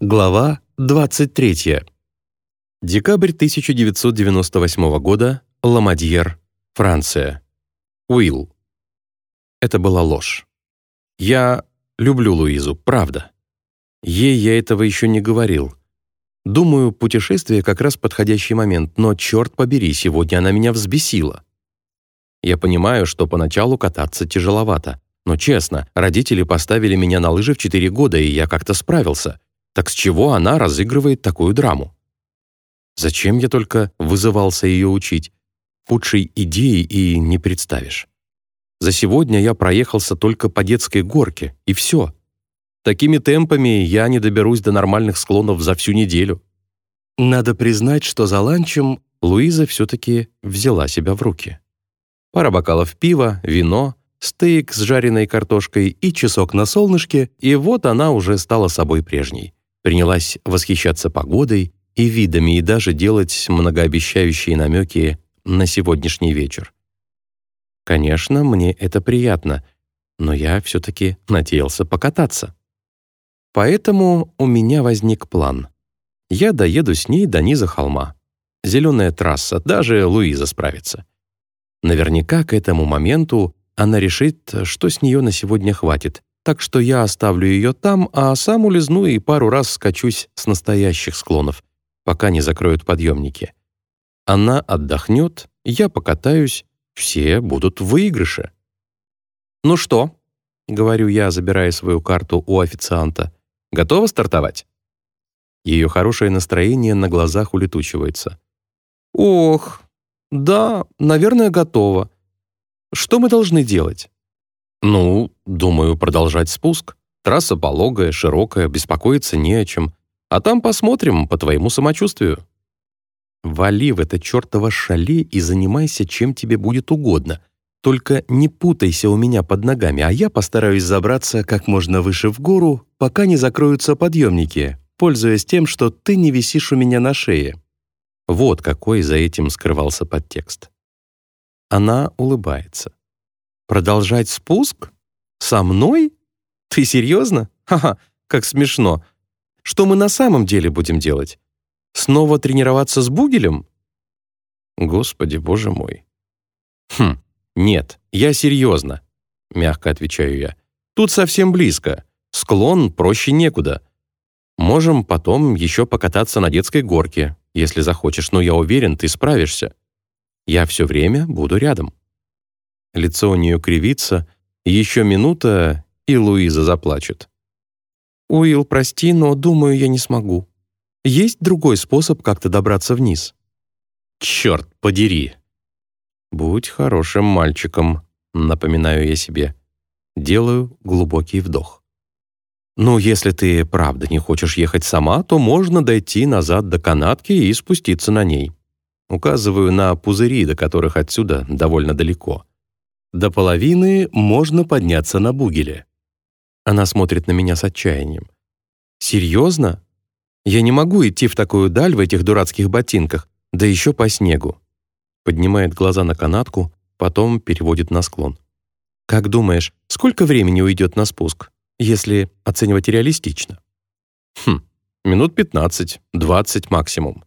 Глава 23. Декабрь 1998 года. Ламадьер, Франция. Уилл. Это была ложь. Я люблю Луизу, правда. Ей я этого еще не говорил. Думаю, путешествие как раз подходящий момент, но, черт побери, сегодня она меня взбесила. Я понимаю, что поначалу кататься тяжеловато, но честно, родители поставили меня на лыжи в 4 года, и я как-то справился — так с чего она разыгрывает такую драму? Зачем я только вызывался ее учить? Худшей идеи и не представишь. За сегодня я проехался только по детской горке, и все. Такими темпами я не доберусь до нормальных склонов за всю неделю. Надо признать, что за ланчем Луиза все-таки взяла себя в руки. Пара бокалов пива, вино, стейк с жареной картошкой и часок на солнышке, и вот она уже стала собой прежней принялась восхищаться погодой и видами и даже делать многообещающие намеки на сегодняшний вечер. Конечно, мне это приятно, но я все-таки надеялся покататься. Поэтому у меня возник план. Я доеду с ней до низа холма. Зеленая трасса, даже Луиза справится. Наверняка к этому моменту она решит, что с нее на сегодня хватит, так что я оставлю ее там, а сам улизну и пару раз скачусь с настоящих склонов, пока не закроют подъемники. Она отдохнет, я покатаюсь, все будут в выигрыше. «Ну что?» — говорю я, забирая свою карту у официанта. «Готова стартовать?» Ее хорошее настроение на глазах улетучивается. «Ох, да, наверное, готова. Что мы должны делать?» «Ну, думаю, продолжать спуск. Трасса пологая, широкая, беспокоиться не о чем. А там посмотрим по твоему самочувствию». «Вали в это чертово шале и занимайся, чем тебе будет угодно. Только не путайся у меня под ногами, а я постараюсь забраться как можно выше в гору, пока не закроются подъемники, пользуясь тем, что ты не висишь у меня на шее». Вот какой за этим скрывался подтекст. Она улыбается. Продолжать спуск? Со мной? Ты серьезно? Ха-ха, как смешно. Что мы на самом деле будем делать? Снова тренироваться с Бугелем? Господи, боже мой. Хм, нет, я серьезно, мягко отвечаю я. Тут совсем близко. Склон проще некуда. Можем потом еще покататься на детской горке, если захочешь, но я уверен, ты справишься. Я все время буду рядом. Лицо у нее кривится, еще минута, и Луиза заплачет. «Уилл, прости, но, думаю, я не смогу. Есть другой способ как-то добраться вниз?» «Черт подери!» «Будь хорошим мальчиком», — напоминаю я себе. Делаю глубокий вдох. «Ну, если ты правда не хочешь ехать сама, то можно дойти назад до канатки и спуститься на ней. Указываю на пузыри, до которых отсюда довольно далеко. До половины можно подняться на бугеле. Она смотрит на меня с отчаянием. «Серьезно? Я не могу идти в такую даль в этих дурацких ботинках, да еще по снегу». Поднимает глаза на канатку, потом переводит на склон. «Как думаешь, сколько времени уйдет на спуск, если оценивать реалистично?» «Хм, минут 15, 20 максимум».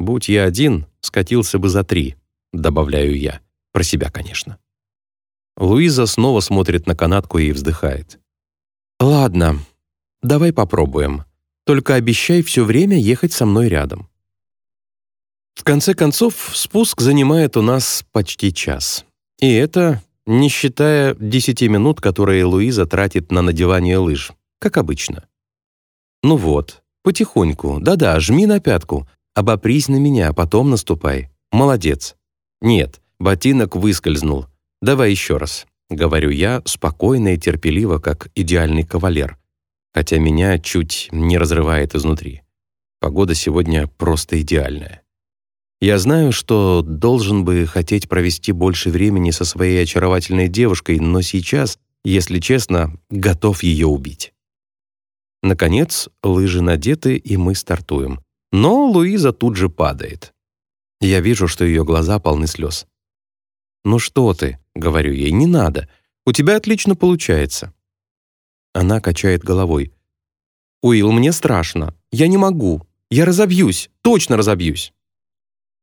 «Будь я один, скатился бы за три», — добавляю я. Про себя, конечно. Луиза снова смотрит на канатку и вздыхает. «Ладно, давай попробуем. Только обещай все время ехать со мной рядом». В конце концов, спуск занимает у нас почти час. И это не считая 10 минут, которые Луиза тратит на надевание лыж, как обычно. Ну вот, потихоньку, да-да, жми на пятку, обопрись на меня, потом наступай. Молодец. Нет, ботинок выскользнул, «Давай еще раз», — говорю я, спокойно и терпеливо, как идеальный кавалер, хотя меня чуть не разрывает изнутри. Погода сегодня просто идеальная. Я знаю, что должен бы хотеть провести больше времени со своей очаровательной девушкой, но сейчас, если честно, готов ее убить. Наконец, лыжи надеты, и мы стартуем. Но Луиза тут же падает. Я вижу, что ее глаза полны слез. «Ну что ты?» — говорю ей, «не надо. У тебя отлично получается». Она качает головой. «Уилл, мне страшно. Я не могу. Я разобьюсь. Точно разобьюсь».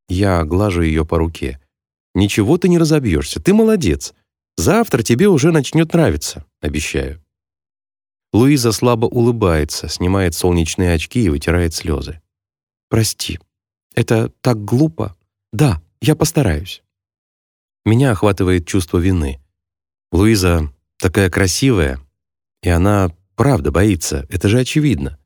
Я глажу ее по руке. «Ничего ты не разобьешься. Ты молодец. Завтра тебе уже начнет нравиться, обещаю». Луиза слабо улыбается, снимает солнечные очки и вытирает слезы. «Прости. Это так глупо. Да, я постараюсь». Меня охватывает чувство вины. Луиза такая красивая, и она правда боится, это же очевидно.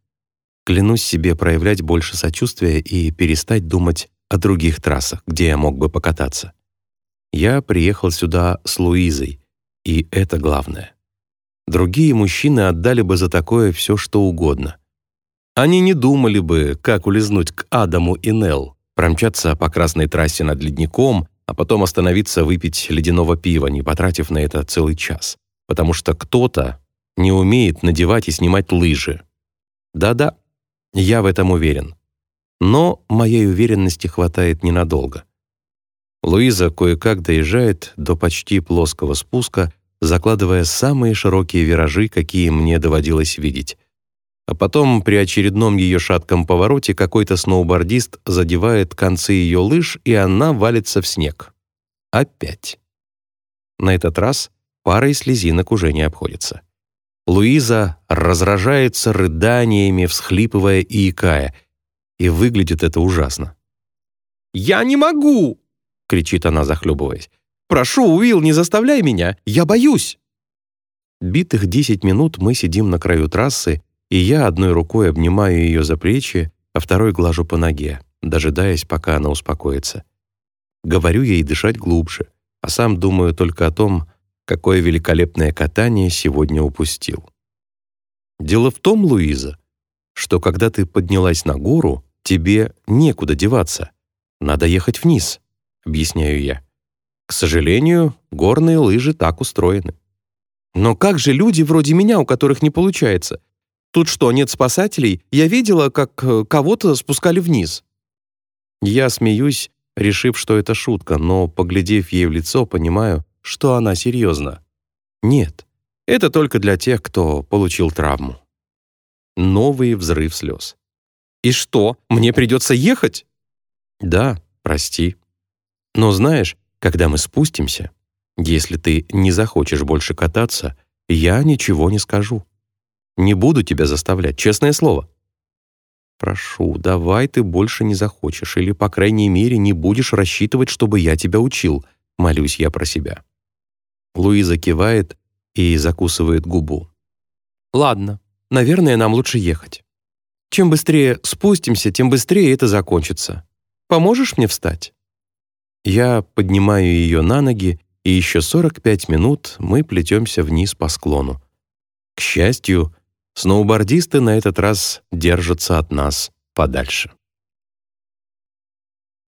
Клянусь себе проявлять больше сочувствия и перестать думать о других трассах, где я мог бы покататься. Я приехал сюда с Луизой, и это главное. Другие мужчины отдали бы за такое все, что угодно. Они не думали бы, как улизнуть к Адаму и Нелл, промчаться по красной трассе над ледником, а потом остановиться выпить ледяного пива, не потратив на это целый час. Потому что кто-то не умеет надевать и снимать лыжи. Да-да, я в этом уверен. Но моей уверенности хватает ненадолго. Луиза кое-как доезжает до почти плоского спуска, закладывая самые широкие виражи, какие мне доводилось видеть. А потом при очередном ее шатком повороте какой-то сноубордист задевает концы ее лыж, и она валится в снег. Опять. На этот раз парой слезинок уже не обходится. Луиза разражается рыданиями, всхлипывая и икая, и выглядит это ужасно. «Я не могу!» — кричит она, захлебываясь. «Прошу, Уилл, не заставляй меня! Я боюсь!» Битых десять минут мы сидим на краю трассы, и я одной рукой обнимаю ее за плечи, а второй глажу по ноге, дожидаясь, пока она успокоится. Говорю ей дышать глубже, а сам думаю только о том, какое великолепное катание сегодня упустил. Дело в том, Луиза, что когда ты поднялась на гору, тебе некуда деваться. Надо ехать вниз, объясняю я. К сожалению, горные лыжи так устроены. Но как же люди вроде меня, у которых не получается? Тут что, нет спасателей? Я видела, как э, кого-то спускали вниз. Я смеюсь, решив, что это шутка, но, поглядев ей в лицо, понимаю, что она серьезна. Нет, это только для тех, кто получил травму. Новый взрыв слез. «И что, мне придется ехать?» «Да, прости. Но знаешь, когда мы спустимся, если ты не захочешь больше кататься, я ничего не скажу. Не буду тебя заставлять, честное слово. Прошу, давай ты больше не захочешь, или, по крайней мере, не будешь рассчитывать, чтобы я тебя учил, молюсь я про себя. Луиза кивает и закусывает губу. Ладно, наверное, нам лучше ехать. Чем быстрее спустимся, тем быстрее это закончится. Поможешь мне встать? Я поднимаю ее на ноги, и еще 45 минут мы плетемся вниз по склону. К счастью, сноубордисты на этот раз держатся от нас подальше.